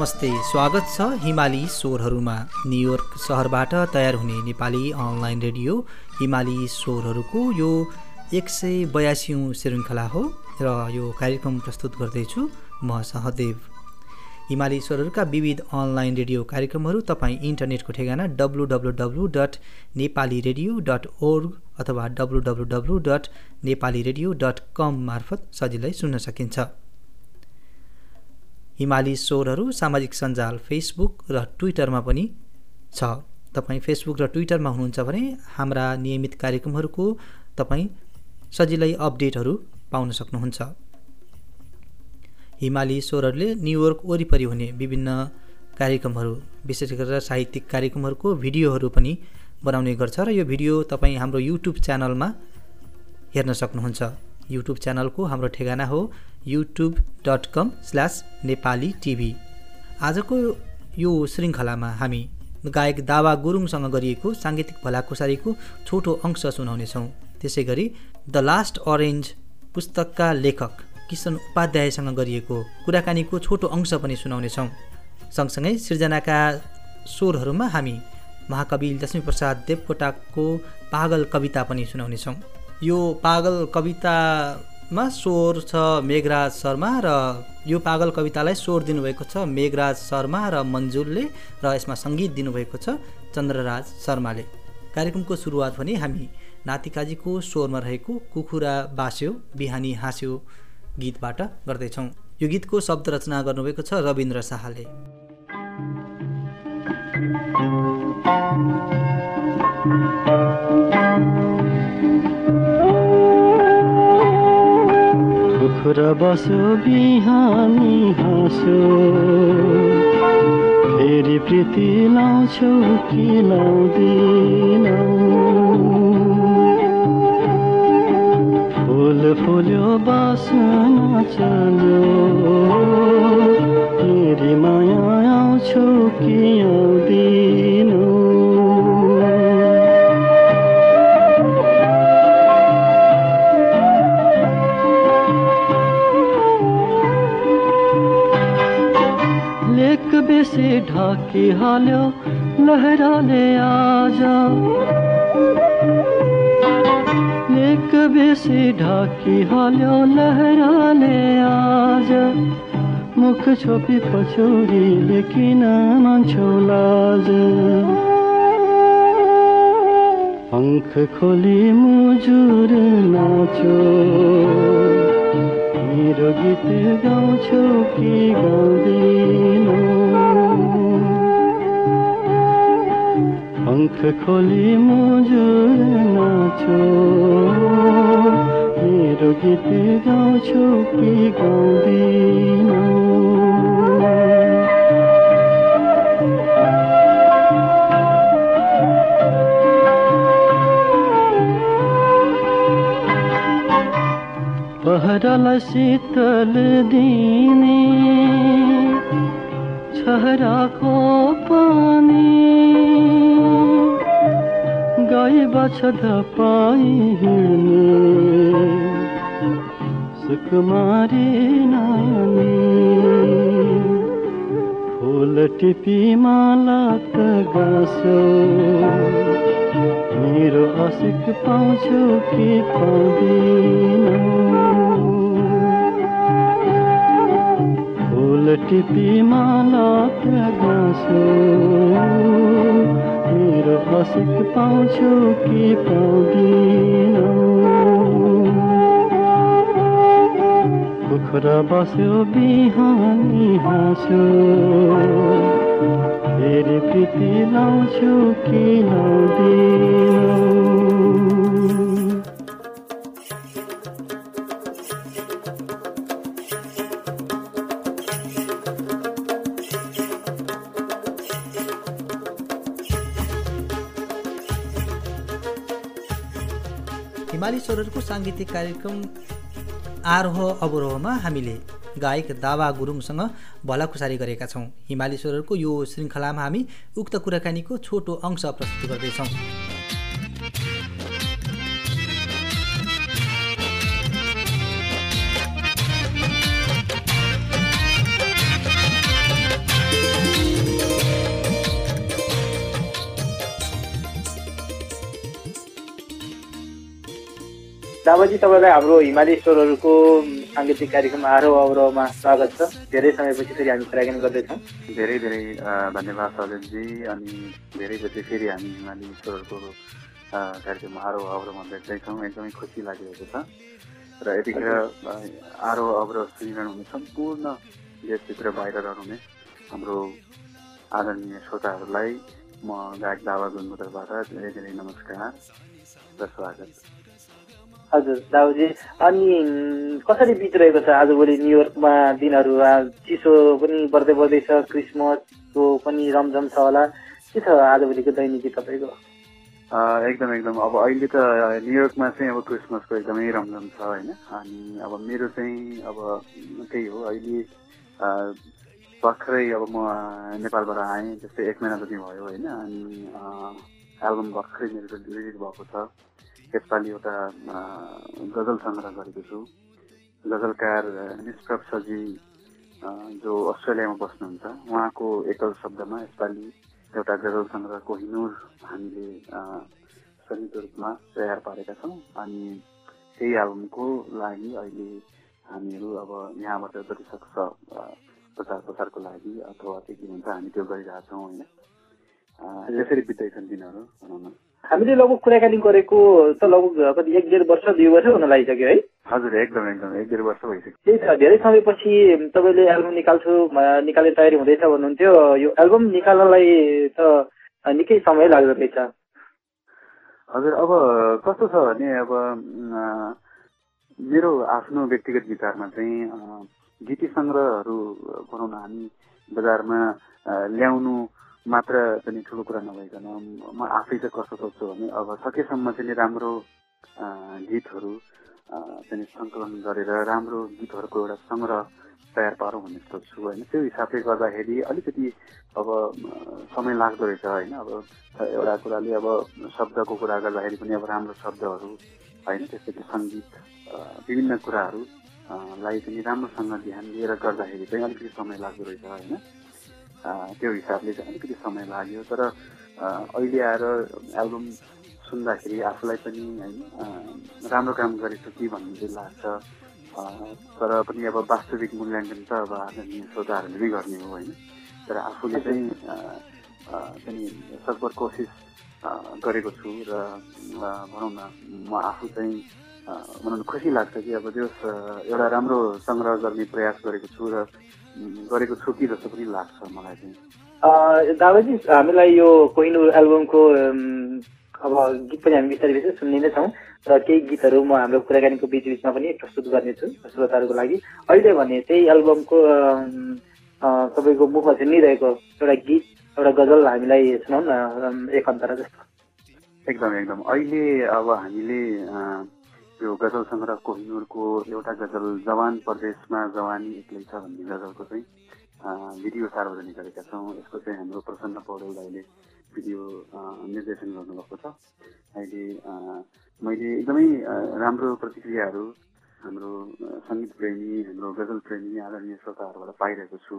नमस्ते स्वागत छ हिमाली स्वरहरूमा। न्युयोर्क सहरबाट तयार हुने नेपाली अनलाइन रेडियो हिमाली स्वरहरूको यो एक सय बयासीौँ श्रृङ्खला हो र यो कार्यक्रम प्रस्तुत गर्दैछु म सहदेव। हिमाली स्वरहरूका विविध अनलाइन रेडियो कार्यक्रमहरू तपाईँ इन्टरनेटको ठेगाना W W W dot Nepali radio dot org अथवा W W W dot Nepali radio dot com मार्फत सजिलै सुन्न सकिन्छ। हिमाली स्वरहरू सामाजिक सञ्जाल फेसबुक र ट्विटरमा पनि छ। तपाईँ फेसबुक र ट्विटरमा हुनुहुन्छ भने हाम्रा नियमित कार्यक्रमहरूको तपाईँ सजिलै अपडेटहरू पाउन सक्नुहुन्छ। हिमाली स्वरहरूले न्युयोर्क वरिपरि हुने विभिन्न कार्यक्रमहरू विशेष गरेर साहित्यिक कार्यक्रमहरूको भिडियोहरू पनि बनाउने गर्छ र यो भिडियो तपाईँ हाम्रो युट्युब च्यानलमा हेर्न सक्नुहुन्छ। युट्युब च्यानलको हाम्रो ठेगाना हो YouTube dot com slash Nepali TV आजको यो श्रृङ्खलामा हामी गायक दावा गुरुङसँग गरिएको साङ्गीतिक भलाकुसारीको छोटो अंश सुनाउनेछौँ। त्यसै गरी द लास्ट अरेन्ज पुस्तकका लेखक किशन उपाध्यायसँग गरिएको कुराकानीको छोटो अंश पनि सुनाउनेछौँ। सँगसँगै सृजनाका स्वरहरूमा हामी महाकवि लक्ष्मीप्रसाद देवकोटाको पागल कविता पनि सुनाउनेछौँ। यो पागल कवितामा स्वर छ मेघराज शर्मा र यो पागल कवितालाई स्वर दिनुभएको छ मेघराज शर्मा र मन्जुलले र यसमा सङ्गीत दिनुभएको छ चन्द्रराज शर्माले। कार्यक्रमको सुरुवात भने हामी नातिकाजीको स्वरमा रहेको कुखुरा बास्यो बिहानी हाँस्यो गीतबाट गर्दैछौँ। यो गीतको शब्द रचना गर्नुभएको छ रविन्द्र शाहले। कुखुरा बस्यो बिहानी हाँस्यो फेरि प्रीति लाउँछौ कि लाउँदिनौ फुल फुल्यो बासना चल्यो फेरि माया आउँछौ कि आउँदिनौ लेक बेसी ढाकी हाल्यो लहराले आज लेक बेसी ढाकी हाल्यो लहराले आज मुख छोपी पछौरीले किन मान्छौ लाज पङ्ख खोली मुजुर नाचो मेरो गीत गाउँछौ कि गाउँदिनौ पङ्ख खोली मुजुर नाचो मेरो गीत गाउँछौ कि गाउँदिनौ पहरालाई शीतल दिने छहराको पानी गाई बाछा धपाई हिँड्ने सुकुमारी नानी फुल टिपी माला त गाँसो मेरो आशिक पाउँछु कि पाउँदिनौ फुल टिपी माला गाँसो मेरो आशिक पाउँछु कि पाउँदिनौ कुखुरा बस्यो बिहानी हाँस्यो फेरि प्रीति लाउँछु कि लाउँदिनौ स्वरहरूको साङ्गीतिक कार्यक्रम आरोह अवरोहमा हामीले गायक दावा गुरुङसँग भलाखुसारी गरेका छौँ। हिमाली स्वरहरूको यो श्रृङ्खलामा हामी उक्त कुराकानीको छोटो अंश प्रस्तुत गर्दैछौँ। दावाजी तपाईँलाई हाम्रो हिमाली स्वरहरूको साङ्गीतिक कार्यक्रम आरोह अवरोहमा स्वागत छ। धेरै समयपछि फेरि हामी कुराकानी गर्दैछौँ। धेरै धेरै धन्यवाद सजनजी। अनि धेरै पछि फेरि हामी हिमाली अ, कार्यक्रम आरोह अवरोहमा भेट्दैछौँ। एकदमै खुसी लागिरहेको छ। र यतिखेर आरोह अवरोह सुनिरहनु हुने सम्पूर्ण देशभित्र बाहिर रहनुहुने हाम्रो आदरणीय श्रोताहरूलाई म गायक दावा गुनमुदरबाट धेरै धेरै नमस्कार र स्वागत। हजुर दाउजी। अनि कसरी बितिरहेको छ आजभोलि न्युयोर्कमा दिनहरू? चिसो पनि बढ्दै बढ्दैछ क्रिसमसको पनि रमझम छ होला। के छ आजभोलिको दैनिकी तपाईँको? एकदम एकदम। अब अहिले त न्युयोर्कमा चाहिँ अब क्रिसमसको एकदमै रमझम छ होइन? अनि अब मेरो चाहिँ अब त्यही हो। अहिले भर्खरै अब म नेपालबाट आएँ जस्तै एक महिना जति भयो होइन? अनि एल्बम भर्खरै मेरो रिलिज भएको छ। यसपालि एउटा गजल सङ्ग्रह गरेको छु। गजलकार निष्प्रभजी अ, जो अस्ट्रेलियामा बस्नुहुन्छ उहाँको एकल शब्दमा यसपालि एउटा गजल सङ्ग्रह कोहिनुर हामीले संयुक्त रूपमा तयार पारेका छौँ। अनि त्यही एल्बमको लागि अहिले हामीहरू अब यहाँबाट जति सक्छ प्रचार प्रसारको लागि अथवा के के हुन्छ हामी त्यो गरिरहेछौँ होइन? अ, त्यसरी बित्दैछन् दिनहरू भनौँ न। हामीले लगभग कुराकानी गरेको त लगभग कति एक डेढ वर्ष दुई वर्ष हुन लागिसक्यो है। हजुर एकदम एकदम एक डेढ वर्ष भइसक्यो। त्यही त धेरै समयपछि तपाईँले एल्बम निकाल्छु निकाल्ने तयारी हुँदैछ भन्नुहुन्थ्यो। यो एल्बम निकाल्नलाई त निकै समय लाग्दो रहेछ। हजुर अब कस्तो छ भने अब मेरो आफ्नो व्यक्तिगत विचारमा चाहिँ गीती सङ्ग्रहहरू भनौँ न हामी बजारमा ल्याउनु मात्र पनि ठुलो कुरा नभइकन म आफै चाहिँ कस्तो सोच्छु भने अब सकेसम्म चाहिँ राम्रो गीतहरू चाहिँ सङ्कलन गरेर राम्रो गीतहरूको एउटा सङ्ग्रह तयार पारौँ भन्ने सोच्छु होइन। त्यो हिसाबले गर्दाखेरि अलिकति अब समय लाग्दो रहेछ होइन। अब एउटा कुराले अब शब्दको कुरा गर्दाखेरि पनि अब राम्रो शब्दहरू होइन त्यसपछि सङ्गीत विभिन्न कुराहरू अ, लाई पनि राम्रोसँग ध्यान दिएर गर्दाखेरि चाहिँ अलिकति समय लाग्दो रहेछ होइन। त्यो हिसाबले चाहिँ अलिकति समय लाग्यो। तर अहिले आएर एल्बम सुन्दाखेरि आफूलाई पनि होइन राम्रो काम गरेछु कि भन्ने चाहिँ लाग्छ। तर पनि अब वास्तविक मूल्याङ्कन त अब आदरणीय श्रोताहरूले नै गर्ने हो होइन। तर आफूले चाहिँ पनि सकभर कोसिस गरेको छु र भनौँ न म आफू चाहिँ भनौँ न खुसी लाग्छ कि अब त्यो एउटा राम्रो सङ्ग्रह गर्ने प्रयास गरेको छु र गरेको छु कि जस्तो पनि लाग्छ मलाई चाहिँ। दादाजी हामीलाई यो कोहिनुर एल्बमको अब गीत पनि हामी बिस्तारै बिस्तारै सुन्ने नै छौँ र केही गीतहरू म हाम्रो कुराकानीको बिच बिचमा पनि प्रस्तुत गर्नेछु श्रोताहरूको लागि। अहिले भने त्यही एल्बमको तपाईँको मुखमा सुनिरहेको एउटा गीत एउटा गजल हामीलाई सुनाउँ न एक अन्तरा जस्तो। एकदम एकदम। अहिले अब हामीले यो गजल सङ्ग्रह कोहिनुरको एउटा गजल जवान प्रदेशमा जवानी एक्लै छ भन्ने गजलको चाहिँ भिडियो सार्वजनिक गरेका छौँ। यसको चाहिँ हाम्रो प्रसन्न पौडेल दाईले भिडियो निर्देशन गर्नुभएको छ। अहिले मैले एकदमै राम्रो प्रतिक्रियाहरू हाम्रो सङ्गीत प्रेमी हाम्रो गजल प्रेमी आदरणीय श्रोताहरूबाट पाइरहेको छु।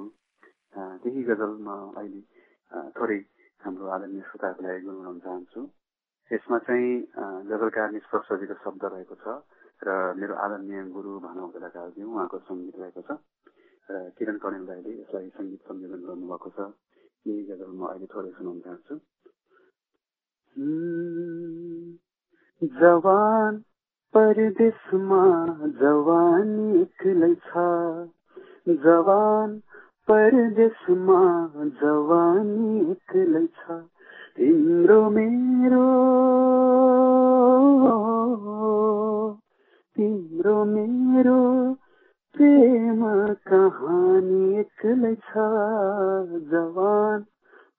त्यही गजल म अहिले थोरै हाम्रो आदरणीय श्रोताहरूको लागि गुनगुनाउन चाहन्छु। यसमा चाहिँ गजलकार निष्पक्षजीको शब्द रहेको छ र मेरो आदरणीय गुरु भानु कलाकारज्यू उहाँको सङ्गीत रहेको छ र किरण कणेल दाईले यसलाई सङ्गीत संयोजन गर्नुभएको छ। यही गजल म अहिले थोरै सुनाउन चाहन्छु। जवान परदेशमा जवानी एक्लै छ। जवान परदेशमा जवानी एक्लै छ। तिम्रो मेरो। तिम्रो मेरो, प्रेम कहानी एक्लै छ जवान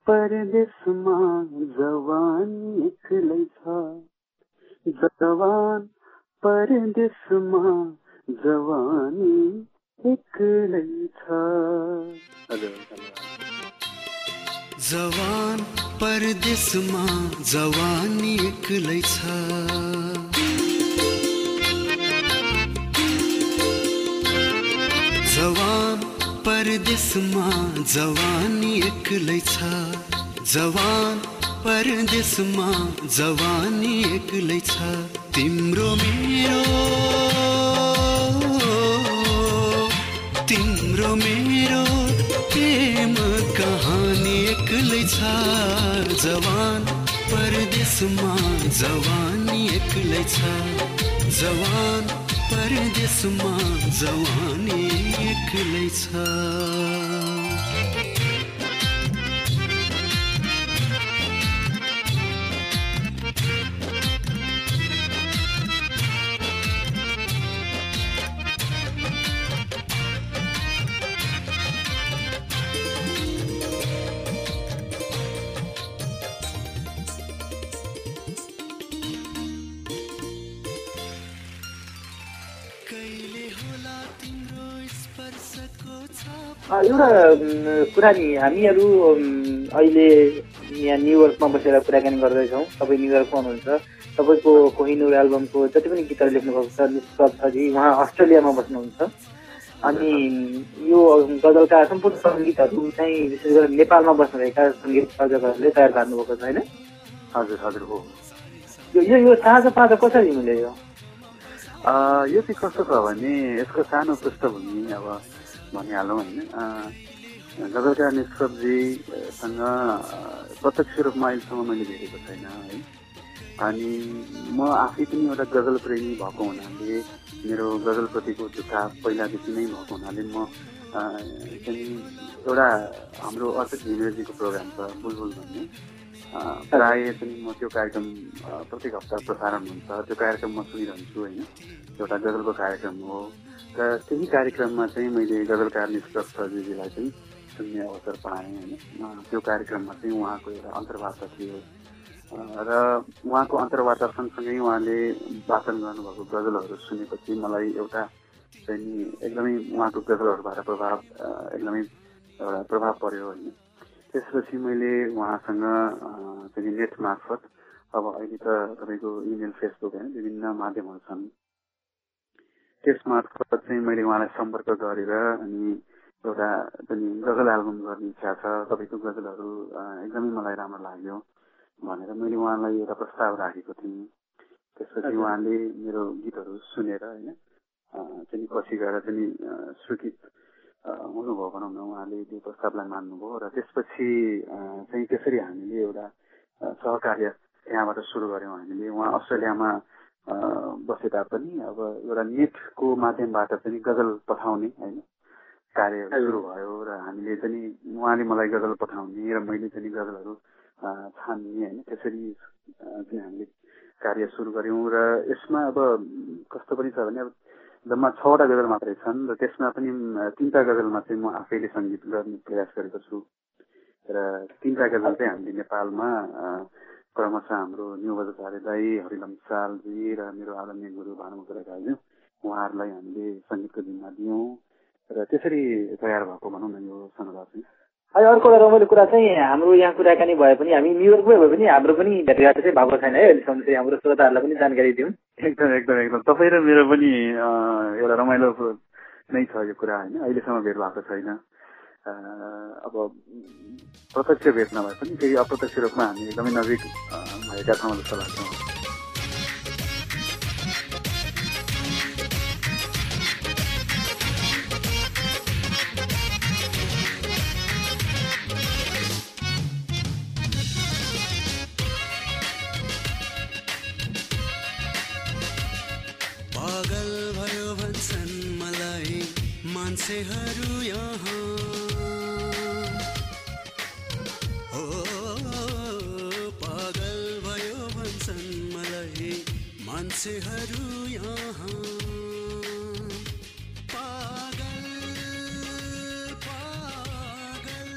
परदेशमा जवानी एक्लै छ जवान परदेशमा जवानी एक्लै छ हजुर जवान परदेशमा जवानी एक्लै छ। जवान परदेशमा जवानी एक्लै छ। जवान परदेशमा जवानी एक्लै छ। तिम्रो मेरो तिम्रो मेरो जवान परदेशमा जवानी एक्लै छ जवान परदेशमा जवानी एक्लै छ एउटा कुरा नि हामीहरू अहिले यहाँ न्युयोर्कमा बसेर कुराकानी गर्दैछौँ। तपाईँ न्युयोर्कमा हुनुहुन्छ। तपाईँको कोहिनुर एल्बमको जति पनि गीतहरू लेख्नुभएको छ निष्प्रभ छजी उहाँ अस्ट्रेलियामा बस्नुहुन्छ। अनि यो गजलका सम्पूर्ण सङ्गीतहरू चाहिँ विशेष गरेर नेपालमा बस्नुभएका सङ्गीत सर्जकहरूले तयार पार्नुभएको छ होइन? हजुर हजुर हो। यो यो साझा पाँच कसरी मिल्यो यो चाहिँ कस्तो छ भने यसको सानो पृष्ठभूमि अब भनिहालौँ होइन गजलकार निष्प्रभजीसँग प्रत्यक्ष रूपमा अहिलेसम्म मैले भेटेको छैन है। अनि म आफै पनि एउटा गजल प्रेमी भएको हुनाले मेरो गजलप्रतिको झुकाव पहिलादेखि नै भएको हुनाले म एउटा हाम्रो अर्पित घिमिरेजीको प्रोग्राम छ बुलबुल भन्ने। प्राय चाहिँ म त्यो कार्यक्रम प्रत्येक हप्ता प्रसारण हुन्छ। त्यो कार्यक्रम म सुनिरहन्छु होइन। एउटा गजलको कार्यक्रम हो। र त्यही कार्यक्रममा चाहिँ मैले गजलकार निष्प्रभ सरजीजीलाई चाहिँ सुन्ने अवसर पाएँ होइन। त्यो कार्यक्रममा चाहिँ उहाँको एउटा अन्तर्वार्ता थियो। र उहाँको अन्तर्वार्ता सँगसँगै उहाँले वाचन गर्नुभएको गजलहरू सुनेपछि मलाई एउटा चाहिँ एकदमै उहाँको गजलहरूबाट प्रभाव एकदमै एउटा प्रभाव पर्यो होइन। त्यसपछि मैले उहाँसँग चाहिँ नेट मार्फत अब अहिले त तपाईँको इमेल फेसबुक होइन विभिन्न माध्यमहरू छन्। त्यस मार्फत चाहिँ मैले उहाँलाई सम्पर्क गरेर अनि एउटा पनि गजल एल्बम गर्ने इच्छा छ। तपाईँको गजलहरू एकदमै मलाई राम्रो लाग्यो भनेर मैले उहाँलाई एउटा प्रस्ताव राखेको थिएँ। त्यसपछि उहाँले मेरो गीतहरू सुनेर होइन चाहिँ पछि गएर चाहिँ स्वीकृत हुनुभयो भनौँ न उहाँले त्यो प्रस्तावलाई मान्नुभयो र त्यसपछि चाहिँ त्यसरी हामीले एउटा सहकार्य त्यहाँबाट सुरु गऱ्यौँ हामीले। उहाँ अस्ट्रेलियामा बसे तापनि अब एउटा नेटको माध्यमबाट पनि गजल पठाउने होइन कार्यहरू सुरु भयो र हामीले पनि उहाँले मलाई गजल पठाउने र मैले पनि गजलहरू छान्ने होइन त्यसरी चाहिँ हामीले कार्य सुरु गऱ्यौँ र यसमा अब कस्तो पनि छ भने अब जम्मा छवटा गजल मात्रै छन् र त्यसमा पनि तिनवटा गजलमा चाहिँ म आफैले सङ्गीत गर्ने प्रयास गरेको छु। र तिनवटा गजल चाहिँ हामीले नेपालमा क्रमशः हाम्रो न्यु बजाचार्य दाई हरिलम सालजी र मेरो आदरणीय गुरु भानुभक्त राईज्यू उहाँहरूलाई हामीले सङ्गीतको जिम्मा दियौँ। र त्यसरी तयार भएको भनौँ न यो सङ्ग्रह चाहिँ। अनि अर्को एउटा रमाइलो कुरा चाहिँ हाम्रो यहाँ कुराकानी भए पनि हामी न्युयोर्कमै भए पनि हाम्रो पनि भेटघाट चाहिँ भएको छैन है अहिलेसम्म चाहिँ हाम्रो श्रोताहरूलाई पनि जानकारी दिउँ। एकदम एकदम एकदम। तपाईँ र मेरो पनि एउटा रमाइलो नै छ यो कुरा होइन अहिलेसम्म भेट भएको छैन। अब प्रत्यक्ष भेट नभए पनि केही अप्रत्यक्ष रूपमा हामी एकदमै नजिक भएका छौँ जस्तो लाग्छ। मान्छेहरू यहाँ। हो पागल भयो भन्छन् मलाई मान्छेहरू यहाँ। पागल पागल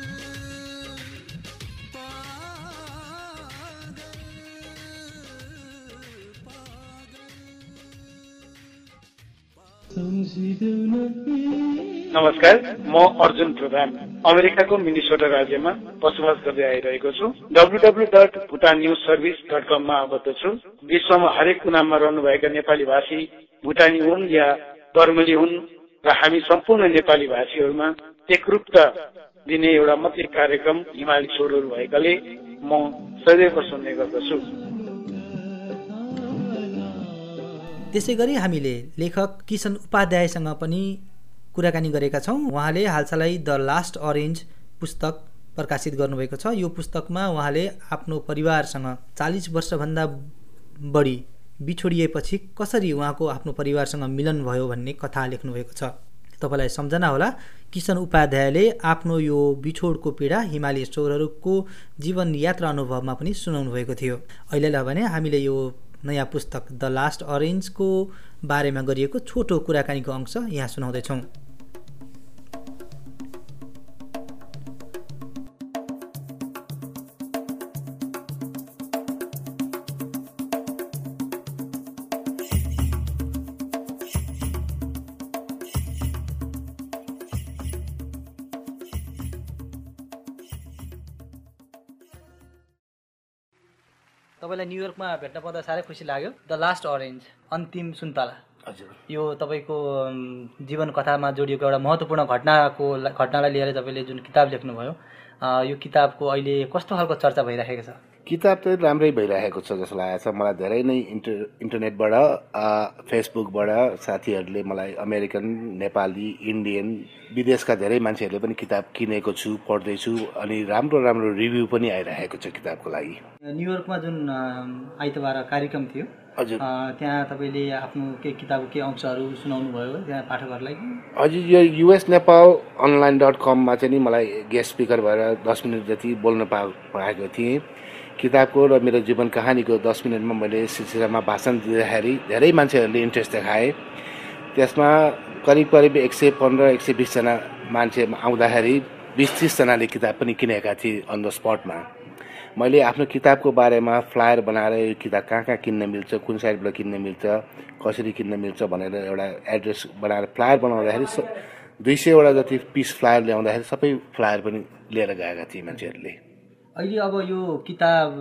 नमस्कार म अर्जुन प्रधान अमेरिकाको मिनिसोटा राज्यमा बसोबास गर्दै आइरहेको छु। W W dot Bhutan news service dot कममा आबद्ध छु। विश्वमा हरेक कुनामा रहनुभएका नेपाली भाषी भुटानी हुन् या बर्मली हुन् र हामी सम्पूर्ण नेपाली भाषीहरूमा एकरूपता दिने एउटा मात्रै कार्यक्रम हिमाली छोडहरू भएकाले म सदैव सुन्ने गर्दछु। त्यसै गरी हामीले लेखक किसन उपाध्यायसँग पनि कुराकानी गरेका छौँ। उहाँले हालसालै द लास्ट अरेन्ज पुस्तक प्रकाशित गर्नुभएको छ। यो पुस्तकमा उहाँले आफ्नो परिवारसँग चालिस वर्षभन्दा बढी बिछोडिएपछि कसरी उहाँको आफ्नो परिवारसँग मिलन भयो भन्ने कथा लेख्नुभएको छ। तपाईँलाई सम्झना होला किसन उपाध्यायले आफ्नो यो बिछोडको पीडा हिमाली स्वरहरूको जीवन यात्रा अनुभवमा पनि सुनाउनु भएको थियो। अहिलेलाई भने हामीले यो नयाँ पुस्तक द लास्ट अरेन्जको बारेमा गरिएको छोटो कुराकानीको अंश यहाँ सुनाउँदैछौँ। न्युयोर्कमा भेट्न पाउँदा साह्रै खुसी लाग्यो। द लास्ट अरेन्ज अन्तिम सुन्तला। हजुर। यो तपाईँको जीवन कथामा जोडिएको एउटा महत्त्वपूर्ण घटनाको घटनालाई लिएर तपाईँले जुन किताब लेख्नुभयो यो किताबको अहिले कस्तो खालको चर्चा भइराखेको छ? किताब चाहिँ राम्रै भइरहेको छ जस्तो लागेको छ। मलाई धेरै नै इन्टर इन्टरनेटबाट फेसबुकबाट साथीहरूले मलाई अमेरिकन नेपाली इन्डियन विदेशका धेरै मान्छेहरूले पनि किताब किनेको छु पढ्दैछु अनि राम्रो राम्रो रिभ्यू पनि आइरहेको छ किताबको लागि। न्युयोर्कमा जुन आइतबार कार्यक्रम थियो हजुर। त्यहाँ तपाईँले आफ्नो केही किताबको केही अंशहरू सुनाउनु भयो त्यहाँ पाठकहरूलाई हजुर यो युएस नेपाल अनलाइन डट कममा चाहिँ नि मलाई गेस्ट स्पिकर भएर दस मिनट जति बोल्न पा पाएको थिएँ। किताबको र मेरो जीवन कहानीको दस मिनटमा मैले सिलसिलामा भाषण दिँदाखेरि धेरै मान्छेहरूले इन्ट्रेस्ट देखाए। त्यसमा करिब करिब एक सय पन्ध्र एक सय बिसजना मान्छे आउँदाखेरि बिस तिसजनाले किताब पनि किनेका थिए अन द स्पटमा मैले आफ्नो किताबको बारेमा फ्लायर बनाएर यो किताब कहाँ कहाँ किन्न मिल्छ कुन साइडबाट किन्न मिल्छ कसरी किन्न मिल्छ भनेर एउटा एड्रेस बनाएर फ्लायर बनाउँदाखेरि दुई सयवटा जति पिस फ्लायर ल्याउँदाखेरि सबै फ्लायर पनि लिएर गएका थिए मान्छेहरूले। अहिले अब यो किताब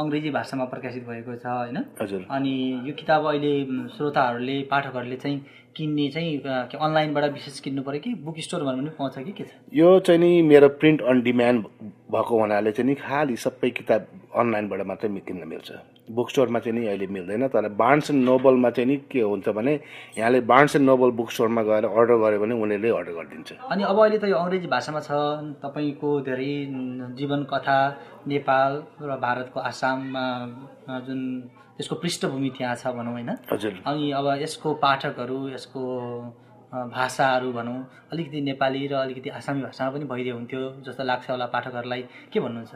अङ्ग्रेजी भाषामा प्रकाशित भएको छ होइन? हजुर। अनि यो किताब अहिले श्रोताहरूले पाठकहरूले चाहिँ किन्ने चाहिँ अनलाइनबाट विशेष किन्नु पऱ्यो कि बुक स्टोरमा पनि पाउँछ कि के छ? यो चाहिँ नि मेरो प्रिन्ट अन डिमान्ड भएको हुनाले चाहिँ नि खालि सबै किताब अनलाइनबाट मात्रै मि- किन्न मिल्छ। बुक स्टोरमा चाहिँ नि अहिले मिल्दैन तर बार्न्स एन्ड नोबलमा चाहिँ नि के हुन्छ भने यहाँले बार्न्स एन्ड नोबल बुक स्टोरमा गएर अर्डर गऱ्यो भने उनीहरूले अर्डर गरिदिन्छ। अनि अब अहिले त यो अङ्ग्रेजी भाषामा छ तपाईँको धेरै जीवन कथा नेपाल र भारतको आसाममा जुन यसको पृष्ठभूमि त्यहाँ छ भनौँ होइन? अनि अब यसको पाठकहरू यसको भाषाहरू भनौँ अलिकति नेपाली र अलिकति आसामी भाषामा पनि भइदियो हुन्थ्यो जस्तो लाग्छ होला पाठकहरूलाई। के भन्नुहुन्छ?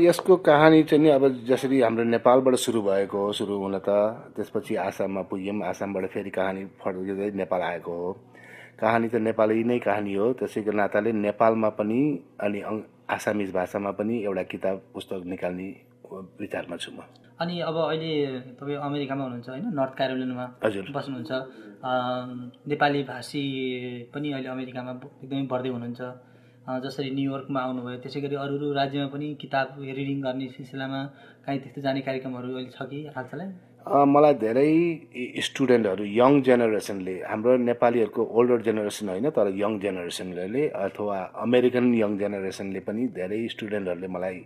यसको कहानी चाहिँ नि अब जसरी हाम्रो नेपालबाट सुरु भएको हो सुरु हुन त त्यसपछि आसाममा पुग्यौँ। आसामबाट फेरि कहानी फर्किँदै नेपाल आएको हो। कहानी त नेपाली नै कहानी हो। त्यसैको नाताले नेपालमा पनि अनि आसामिज भाषामा पनि एउटा किताब पुस्तक निकाल्ने विचारमा छु म। अनि अब अहिले तपाईँ अमेरिकामा हुनुहुन्छ होइन? नर्थ क्यारोलिनामा बस्नुहुन्छ। नेपाली भाषी पनि अहिले अमेरिकामा एकदमै बढ्दै हुनुहुन्छ। जसरी न्युयोर्कमा आउनुभयो त्यसै गरी अरू अरू राज्यमा पनि किताब रिडिङ गर्ने सिलसिलामा काहीँ त्यस्तो जाने कार्यक्रमहरू अहिले छ कि हालसालै मलाई धेरै स्टुडेन्टहरू यङ जेनेरेसनले हाम्रो नेपालीहरूको ओल्डर जेनेरेसन होइन तर यङ जेनेरेसनले अथवा अमेरिकन यङ जेनेरेसनले पनि धेरै स्टुडेन्टहरूले मलाई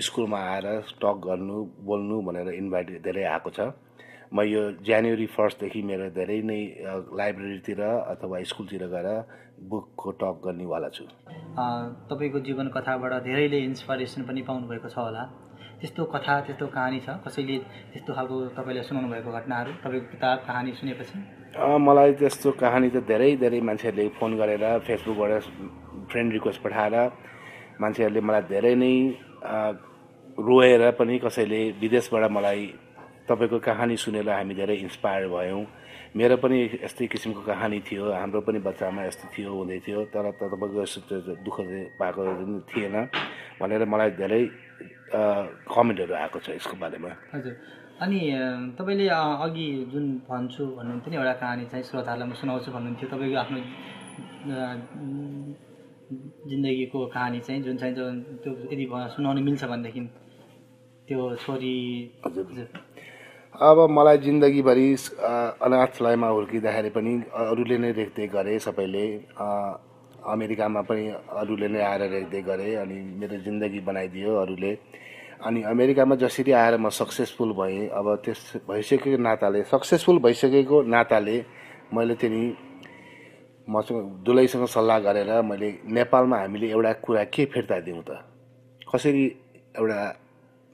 स्कुलमा आएर टक गर्नु बोल्नु भनेर इन्भाइट धेरै आएको छ। म यो जनवरी फर्स्टदेखि मेरो धेरै नै लाइब्रेरीतिर अथवा स्कुलतिर गएर बुकको टक गर्नेवाला छु। तपाईँको जीवन कथाबाट धेरैले इन्सपिरेसन पनि पाउनुभएको छ होला। त्यस्तो कथा त्यस्तो कहानी छ। कसैले त्यस्तो खालको तपाईँले सुनाउनु भएको घटनाहरू तपाईँको किताब कहानी सुनेपछि? मलाई त्यस्तो कहानी त धेरै धेरै मान्छेहरूले फोन गरेर फेसबुकबाट फ्रेन्ड रिक्वेस्ट पठाएर मान्छेहरूले मलाई धेरै नै रोएर पनि कसैले विदेशबाट मलाई तपाईँको कहानी सुनेर हामी धेरै इन्सपायर भयौँ। मेरो पनि यस्तै किसिमको कहानी थियो हाम्रो पनि बच्चामा यस्तो थियो हुँदै थियो। तर तपाईँको यस्तो दुःख पाएको थिएन भनेर मलाई धेरै कमेन्टहरू आएको छ यसको बारेमा। हजुर। अनि तपाईँले अघि जुन भन्छु भन्नुहुन्थ्यो नि एउटा कहानी चाहिँ श्रोताहरूलाई म सुनाउँछु भन्नुहुन्थ्यो। तपाईँको आफ्नो जिन्दगीको कहानी चाहिँ जुन चाहिँ त्यो यदि सुनाउनु मिल्छ भनेदेखि त्यो छोरी अब मलाई जिन्दगीभरि अनाथलयमा हुर्किँदाखेरि पनि अरूले नै रेखदेख गरे सबैले। अमेरिकामा पनि अरूले नै आएर रेखदेख गरे अनि मेरो जिन्दगी बनाइदियो अरूले। अनि अमेरिकामा जसरी आएर म सक्सेसफुल भएँ अब त्यस भइसकेको नाताले सक्सेसफुल भइसकेको नाताले मैले त्यहाँनि मसँग दुलैसँग सल्लाह गरेर मैले नेपालमा हामीले एउटा कुरा के फिर्ता दिउँ त? कसरी एउटा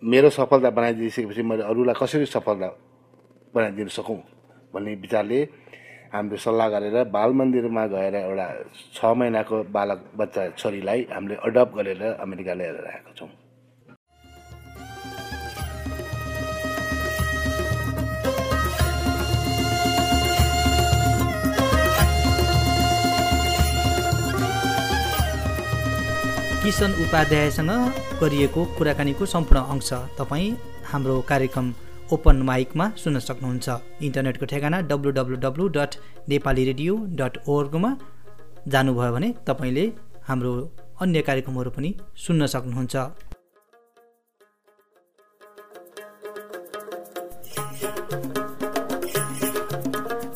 मेरो सफलता बनाइदिइसकेपछि मैले अरूलाई कसरी सफलता बनाइदिन सकौँ भन्ने विचारले हामीले सल्लाह गरेर बाल मन्दिरमा गएर एउटा छ महिनाको बालक बच्चा छोरीलाई हामीले अडप्ट गरेर अमेरिका ल्याएर राखेका छौँ। किशन उपाध्यायसँग गरिएको कुराकानीको सम्पूर्ण अंश तपाईँ हाम्रो कार्यक्रम ओपन माइकमा सुन्न सक्नुहुन्छ। इन्टरनेटको ठेगाना W W W dot Nepali radio dot ओर्गमा जानुभयो भने तपाईँले हाम्रो अन्य कार्यक्रमहरू पनि सुन्न सक्नुहुन्छ।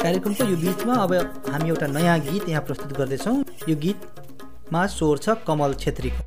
कार्यक्रमको यो बिचमा अब हामी एउटा नयाँ गीत यहाँ प्रस्तुत गर्दैछौँ। यो गीतमा स्वर छ कमल छेत्रीको।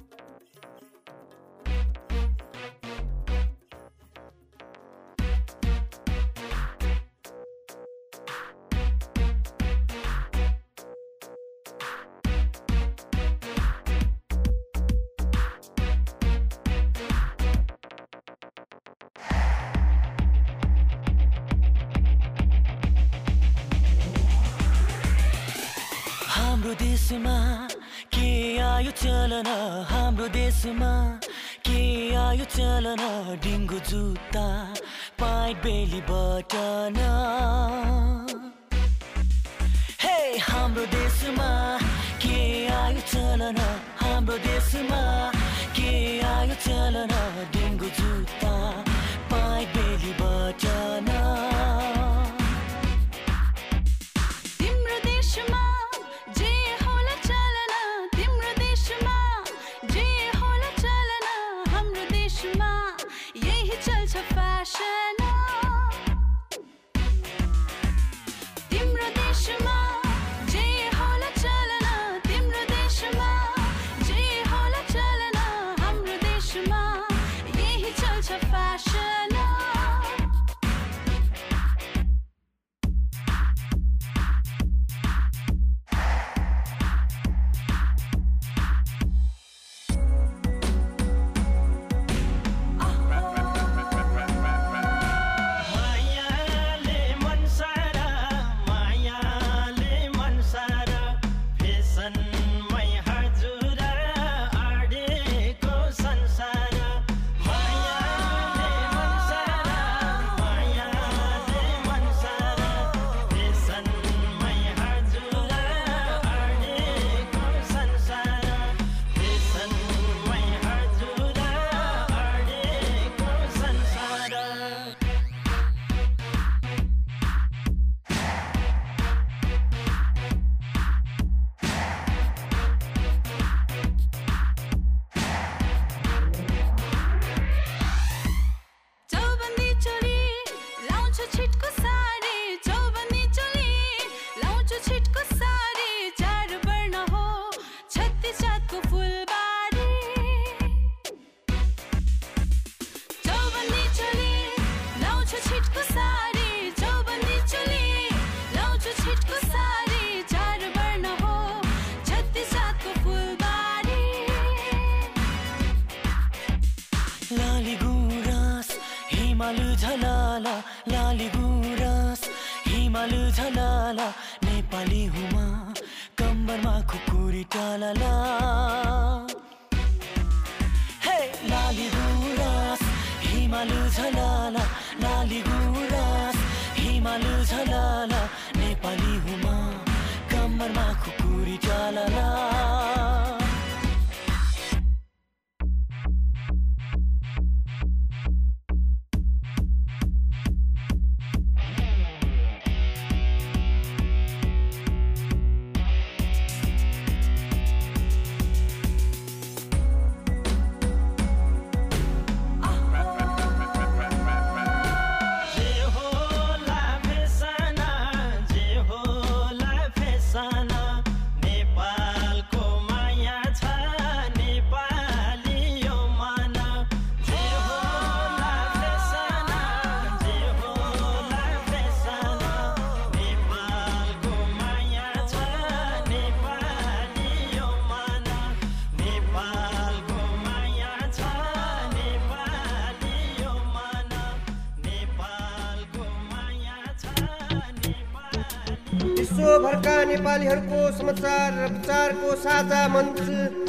नेपालीहरूको समाचार र विचारको साझा मञ्च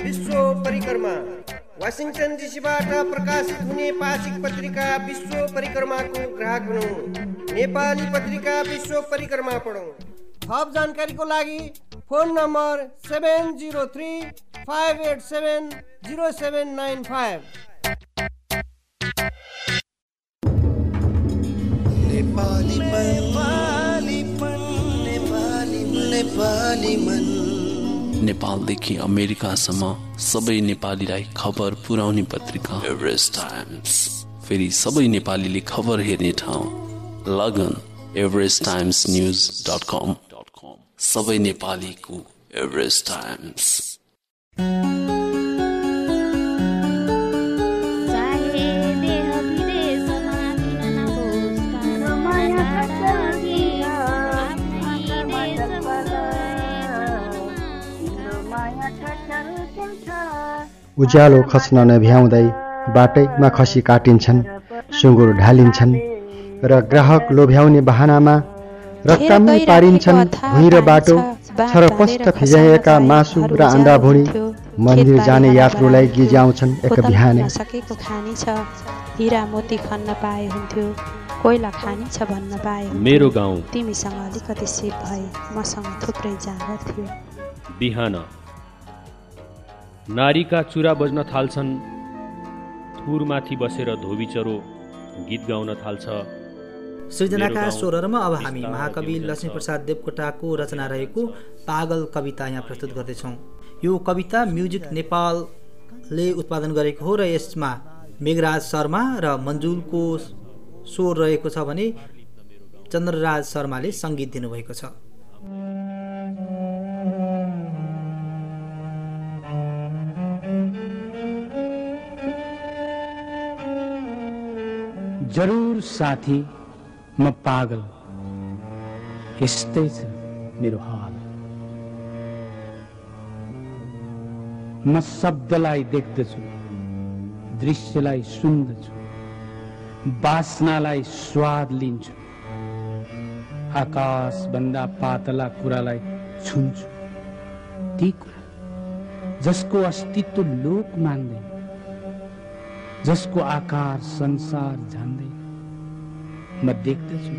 विश्व परिक्रमा वासिङटन डिसीबाट प्रकाशित हुने पाक्षिक पत्रिका विश्व परिक्रमाको ग्राहक हुनु। नेपाली पत्रिका विश्व परिक्रमा पढौँ। थप जानकारीको लागि phone number seven zero three five eight seven zero seven nine five. नेपालदेखि अमेरिकासम्म सबै नेपालीलाई खबर पुर्याउने पत्रिका। एभरेस्ट टाइम्स फेरि सबै नेपालीले खबर हेर्ने ठाउँ। लगन Everest Times news dot com सबै नेपालीको। एभरेस्ट टाइम्स उज्यालो खस्न नभ्याउँदै बाटैमा खसी काटिन्छन् सुँगुर ढालिन्छन् र ग्राहक लोभ्याउने बहानामा रक्कामै पारिन्छन् भुइँ र बाटो छरपष्ट फिजाइएका मासु र अन्डा भुँडी मन्दिर जाने यात्रुलाई गिज्याउँछन् एक बिहानै। सकेको खानी छ। हिरा मोती खन्न पाए हुन्थ्यो। कोइला खानी छ भन्न पाए। मेरो गाउँ। तिमीसँग अलिकति सिप भए मसँग थुप्रै जाँगर थियो। बिहान। नारीका चुरा बज्न थाल्छन्। थुरमाथि बसेर धोबीचरो गीत गाउन थाल्छ। सृजनाका स्वरहरूमा अब हामी महाकवि। लक्ष्मीप्रसाद देवकोटाको रचना रहेको पागल कविता यहाँ प्रस्तुत गर्दैछौँ। यो कविता म्युजिक नेपालले उत्पादन गरेको हो र यसमा मेघराज शर्मा र मन्जुलको स्वर रहेको छ भने चन्द्रराज शर्माले सङ्गीत दिनुभएको छ। जरुर साथी म पागल। यस्तै छ मेरो हाल। म शब्दलाई देख्दछु दृश्यलाई सुन्दछु बासनालाई स्वाद लिन्छु आकाशभन्दा पातला कुरालाई छुन्छु। ती कुरा जसको अस्तित्व लोक मान्दैन। जसको आकार, संसार जान्दै म देख्दछु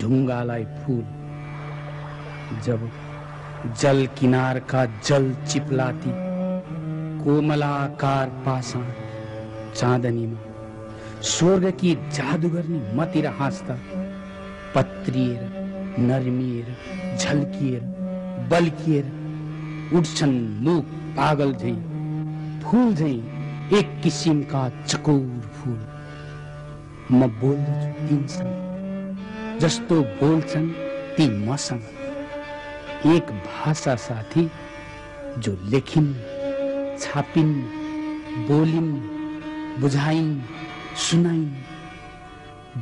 ढुङ्गालाई फुल, जब जल किनारका जल चिप्लाती, कोमलाकार पाषाण चाँदनीमा स्वर्गकी जादुगर्नी मतिर हाँस्दा पत्रिएर नर्मिएर झल्किएर बल्किएर उठ्छन् मुख पागल झै फुल झै एक किसिमका चकोर फुल। म बोल्दछु तिनसँग जस्तो बोल्छन् ती मसँग एक भाषा साथी जो लेखिन्, छापिन्, बोलिन्, बुझाइन्, सुनाइन्।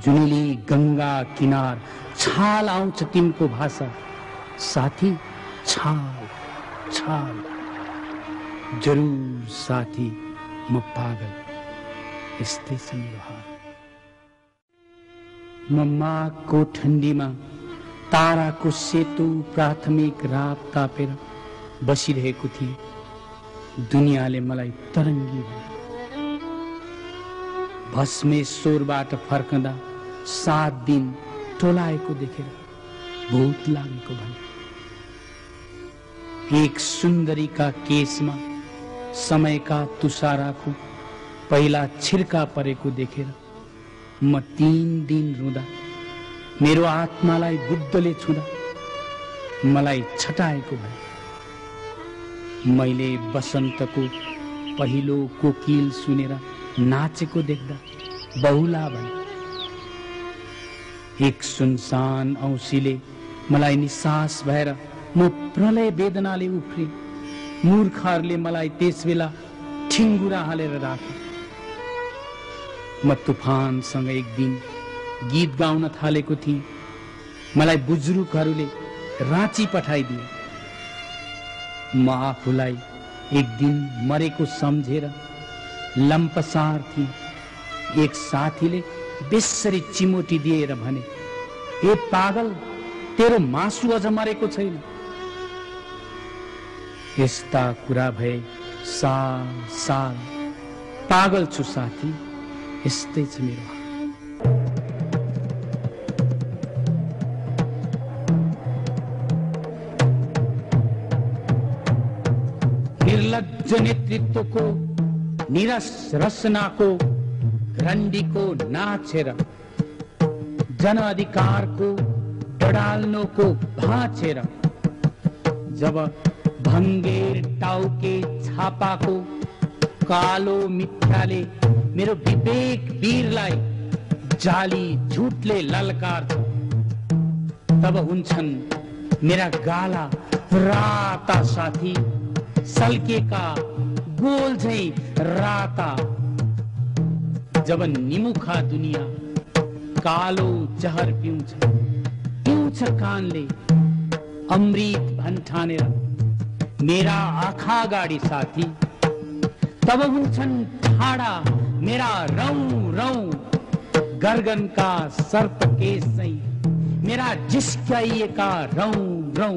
जुनिली गङ्गा किनार, छाल आउँछ तिनको भाषा। साथी, छाल छाल। जरुर साथी। म पागल। यस्तै छ म माघको ठन्डीमा ताराको सेतु प्राथमिक रात तापेर बसिरहेको थिएँ। दुनियाँले मलाई तरङ्गी भन्यो। भस्मेश्वरबाट फर्कँदा सात दिन टोलाएको देखेर भूत लागेको भन्यो एक सुन्दरीका केसमा समयका तुसाराको पहिला छिर्का परेको देखेर म तिन दिन रुँदा मेरो आत्मालाई बुद्धले छुँदा मलाई छटाएको भयो मैले बसन्तको पहिलो कोकिल सुनेर नाचेको देख्दा बहुला भने एक सुनसान औँसीले मलाई निसास भएर म प्रलय वेदनाले उफ्रे मूर्खहरूले मलाई त्यस बेला ठिङ्गुरा हालेर राखे म तुफानसँग एक दिन गीत गाउन थालेको थिएँ मलाई बुजुर्गहरूले राँची पठाइदिए म आफूलाई एक दिन मरेको सम्झेर लम्पसार थिएँ एक साथीले बेसरी चिमोटी दिएर भने ए पागल तेरो मासु अझ मरेको छैन यस्ता कुरा भए साल साल पागल छु साथी यस्तै छ मेरो। निर्लज नेतृत्वको निरस रचनाको रन्डीको नाचेर जनअधिकारको डडाल्नोको भाँचेर जब भङ्गेर टाउके छापाको कालो मिथ्याले मेरो विवेक वीरलाई जाली झुटले ललकार्छ। तब हुन्छन् मेरा गाला राता साथी सल्केका गोल झै राता। जब निमुखा दुनिया कालो जहर पिउँछ पिउँछ कानले अमृत भन्ठानेर। मेरा आँखा गाडी साथी। तब हुन्छन् ठाडा मेरा रौ रौ गर्गनका सर्प केस चाहिँ मेरा जिस्काइएका रौ रौ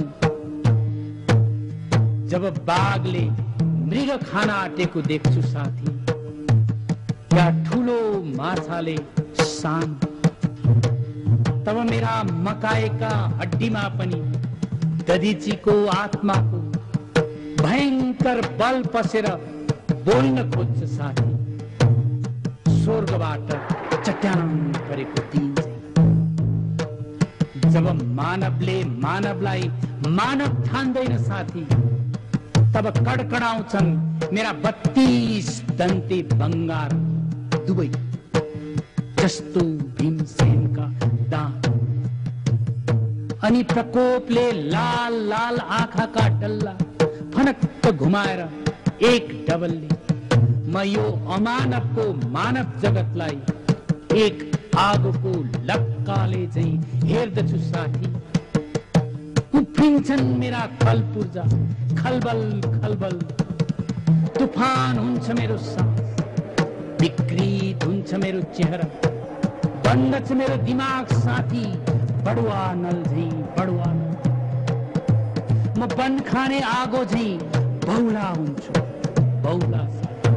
जब बाघले मृग खान आँटेको देख्छु साथी या ठुलो माछाले सान तब मेरा मकाएका हड्डीमा पनि दधिचीको आत्माको भयङ्कर बल पसेर बोल्न खोज्छ साथी। स्वर्गबाट चट्याङ परेको दिन जब मानवले मानवलाई मानव ठान्दैन साथी तब कडकडाउँछन् मेरा बत्तीस दन्ते बङ्गार दुवै। जस्तो भीमसेनका दाँत। अनि प्रकोपले लाल लाल आँखाका डल्ला। फनक्क घुमाएर एक डबलले म यो अमानवको मानव जगतलाई एक आगोको लक्काले चाहिँ हेर्दछु साथी। उफ्रिन्छन् मेरा खल पूर्जा खलबल खलबल। तुफान हुन्छ मेरो सास विकृत हुन्छ मेरो चेहरा। बन्द छ मेरो दिमाग साथी बडुवा नल झै बडुवा नल म बन खाने आगो झै बौला हुन्छु। बौला साथी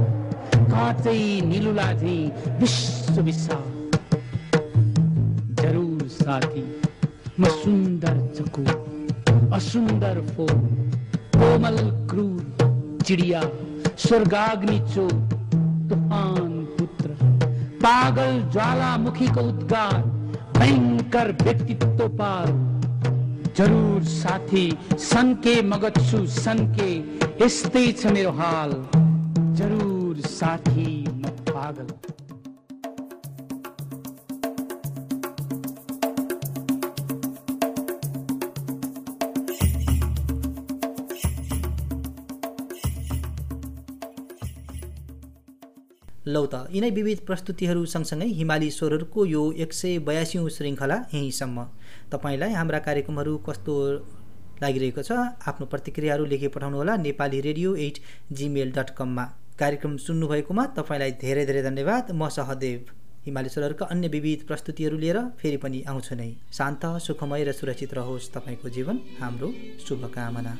काँचै निलुला झै विश्व विशाल। जरुर साथी म सुन्दर चको असुन्दर फो कोमल क्रूर चिडिया स्वर्गाग्नि चो तूफान पुत्र। पागल ज्वालामुखीको उद्गार भयङ्कर व्यक्तित्व पार। जरुर साथी सन्के मगत्छु सन्के। यस्तै छ मेरो हाल। जरुर साथी म पागल। लौ त यिनै विविध प्रस्तुतिहरू सँगसँगै हिमाली स्वरहरूको यो एक सय बयासीौँ श्रृङ्खला यहीँसम्म। तपाईँलाई हाम्रा कार्यक्रमहरू कस्तो लागिरहेको छ आफ्नो प्रतिक्रियाहरू लेखी पठाउनुहोला Nepali radio at Gmail dot कममा। कार्यक्रम सुन्नुभएकोमा तपाईँलाई धेरै धेरै धन्यवाद। म सहदेव। हिमाली स्वरहरूका अन्य विविध प्रस्तुतिहरू लिएर फेरि पनि आउँछु नै। शान्त सुखमय र सुरक्षित रहोस् तपाईँको जीवन। हाम्रो शुभकामना।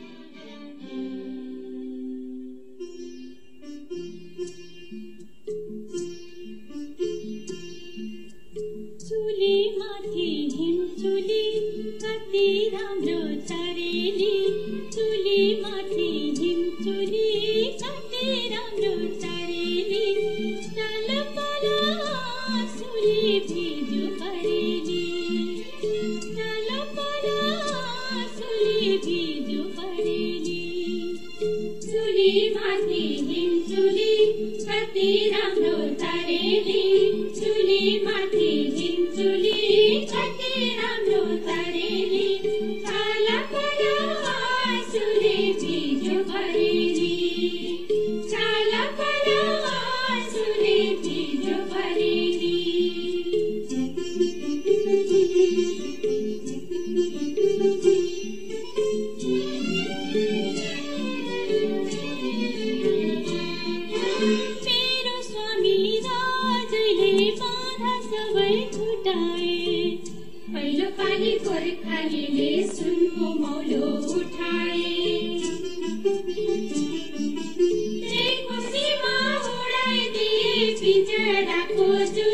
राम्रो चरेली चुली माथि हिम चुली कति राम्रो चरेली चल पला सुली भिजु परेली। चल पला सुली भिजु परेली। चुली माथि हिम चुली कति राम्रो तरेली चुली माथि हिम चुली कति राम्रो तरेली पहिलो पाली गोर्खालीले सुनको मौलो उठाए खुसीमा उडाइदिए पिजडाको जुन